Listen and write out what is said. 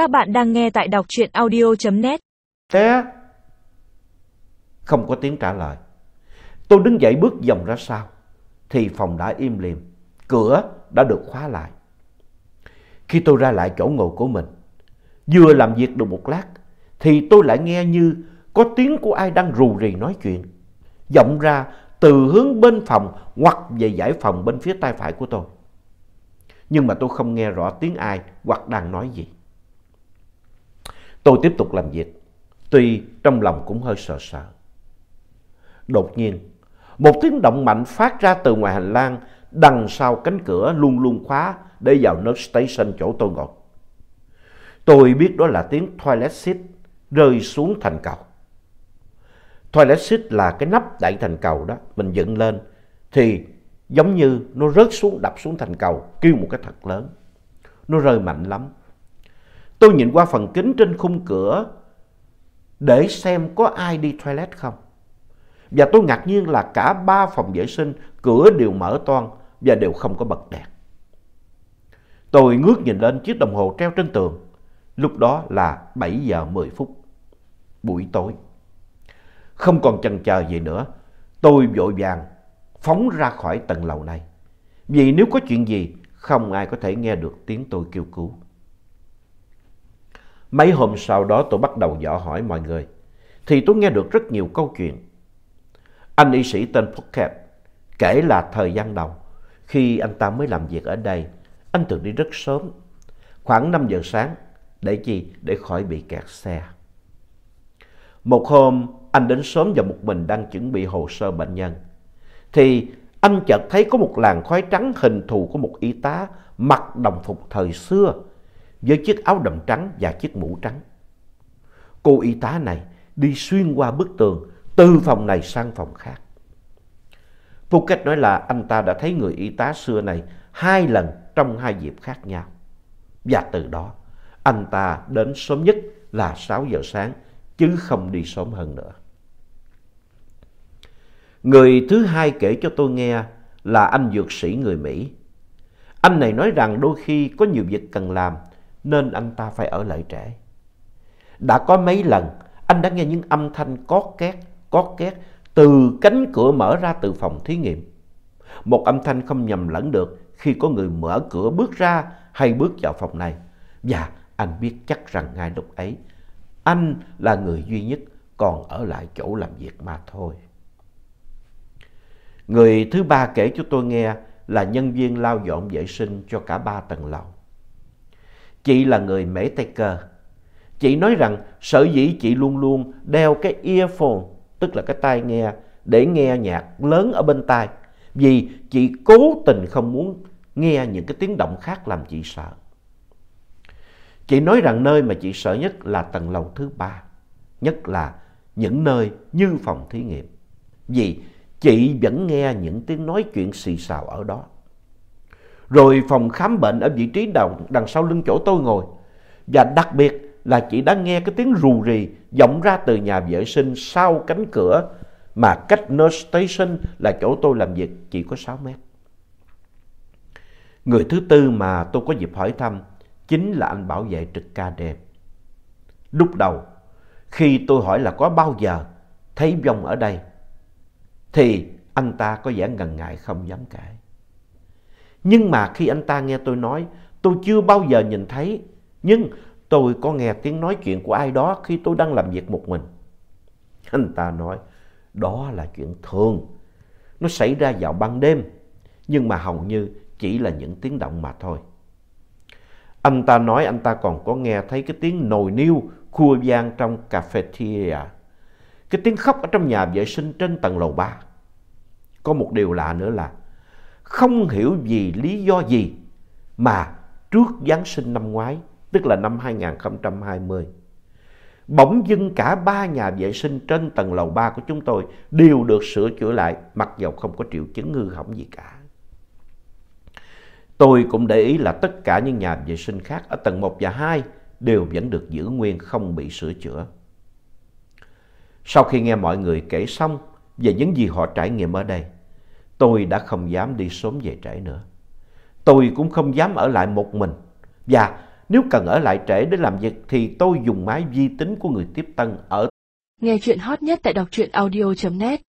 Các bạn đang nghe tại đọc truyện audio.net. Thế Không có tiếng trả lời. Tôi đứng dậy bước vòng ra sau. Thì phòng đã im lìm. Cửa đã được khóa lại. Khi tôi ra lại chỗ ngồi của mình. Vừa làm việc được một lát. Thì tôi lại nghe như có tiếng của ai đang rù rì nói chuyện. Vọng ra từ hướng bên phòng hoặc về giải phòng bên phía tay phải của tôi. Nhưng mà tôi không nghe rõ tiếng ai hoặc đang nói gì. Tôi tiếp tục làm việc, tuy trong lòng cũng hơi sợ sợ. Đột nhiên, một tiếng động mạnh phát ra từ ngoài hành lang đằng sau cánh cửa luôn luôn khóa để vào nurse station chỗ tôi ngồi. Tôi biết đó là tiếng toilet seat rơi xuống thành cầu. Toilet seat là cái nắp đậy thành cầu đó, mình dựng lên thì giống như nó rớt xuống đập xuống thành cầu, kêu một cái thật lớn. Nó rơi mạnh lắm. Tôi nhìn qua phần kính trên khung cửa để xem có ai đi toilet không. Và tôi ngạc nhiên là cả ba phòng vệ sinh cửa đều mở toan và đều không có bật đèn. Tôi ngước nhìn lên chiếc đồng hồ treo trên tường. Lúc đó là 7 giờ 10 phút, buổi tối. Không còn chần chờ gì nữa, tôi vội vàng phóng ra khỏi tầng lầu này. Vì nếu có chuyện gì, không ai có thể nghe được tiếng tôi kêu cứu. Mấy hôm sau đó tôi bắt đầu dò hỏi mọi người, thì tôi nghe được rất nhiều câu chuyện. Anh y sĩ tên Pocket kể là thời gian đầu, khi anh ta mới làm việc ở đây, anh thường đi rất sớm, khoảng 5 giờ sáng, để chi? Để khỏi bị kẹt xe. Một hôm, anh đến sớm và một mình đang chuẩn bị hồ sơ bệnh nhân. Thì anh chợt thấy có một làn khói trắng hình thù của một y tá mặc đồng phục thời xưa với chiếc áo đầm trắng và chiếc mũ trắng. Cô y tá này đi xuyên qua bức tường từ phòng này sang phòng khác. Phuket nói là anh ta đã thấy người y tá xưa này hai lần trong hai dịp khác nhau. Và từ đó, anh ta đến sớm nhất là 6 giờ sáng, chứ không đi sớm hơn nữa. Người thứ hai kể cho tôi nghe là anh dược sĩ người Mỹ. Anh này nói rằng đôi khi có nhiều việc cần làm nên anh ta phải ở lại trễ. Đã có mấy lần anh đã nghe những âm thanh cót két, cót két từ cánh cửa mở ra từ phòng thí nghiệm. Một âm thanh không nhầm lẫn được khi có người mở cửa bước ra hay bước vào phòng này. Và anh biết chắc rằng ngay lúc ấy, anh là người duy nhất còn ở lại chỗ làm việc mà thôi. Người thứ ba kể cho tôi nghe là nhân viên lao dọn vệ sinh cho cả ba tầng lầu. Chị là người Mễ Tây Cơ. Chị nói rằng sở dĩ chị luôn luôn đeo cái earphone, tức là cái tai nghe, để nghe nhạc lớn ở bên tai. Vì chị cố tình không muốn nghe những cái tiếng động khác làm chị sợ. Chị nói rằng nơi mà chị sợ nhất là tầng lầu thứ ba, nhất là những nơi như phòng thí nghiệm. Vì chị vẫn nghe những tiếng nói chuyện xì xào ở đó. Rồi phòng khám bệnh ở vị trí đầu, đằng sau lưng chỗ tôi ngồi. Và đặc biệt là chị đã nghe cái tiếng rù rì vọng ra từ nhà vệ sinh sau cánh cửa mà cách nurse station là chỗ tôi làm việc chỉ có 6 mét. Người thứ tư mà tôi có dịp hỏi thăm chính là anh bảo vệ trực ca đêm. Lúc đầu, khi tôi hỏi là có bao giờ thấy vong ở đây, thì anh ta có vẻ ngần ngại không dám kể. Nhưng mà khi anh ta nghe tôi nói, tôi chưa bao giờ nhìn thấy, nhưng tôi có nghe tiếng nói chuyện của ai đó khi tôi đang làm việc một mình. Anh ta nói, đó là chuyện thường, nó xảy ra vào ban đêm, nhưng mà hầu như chỉ là những tiếng động mà thôi. Anh ta nói anh ta còn có nghe thấy cái tiếng nồi niêu khua vang trong cafeteria. Cái tiếng khóc ở trong nhà vệ sinh trên tầng lầu ba. Có một điều lạ nữa là không hiểu vì lý do gì mà trước Giáng sinh năm ngoái, tức là năm 2020, bỗng dưng cả ba nhà vệ sinh trên tầng lầu 3 của chúng tôi đều được sửa chữa lại mặc dầu không có triệu chứng hư hỏng gì cả. Tôi cũng để ý là tất cả những nhà vệ sinh khác ở tầng 1 và 2 đều vẫn được giữ nguyên không bị sửa chữa. Sau khi nghe mọi người kể xong về những gì họ trải nghiệm ở đây, tôi đã không dám đi sớm về trễ nữa. Tôi cũng không dám ở lại một mình và Nếu cần ở lại trễ để làm việc thì tôi dùng máy vi tính của người tiếp tân ở Nghe chuyện hot nhất tại đọc truyện audio.net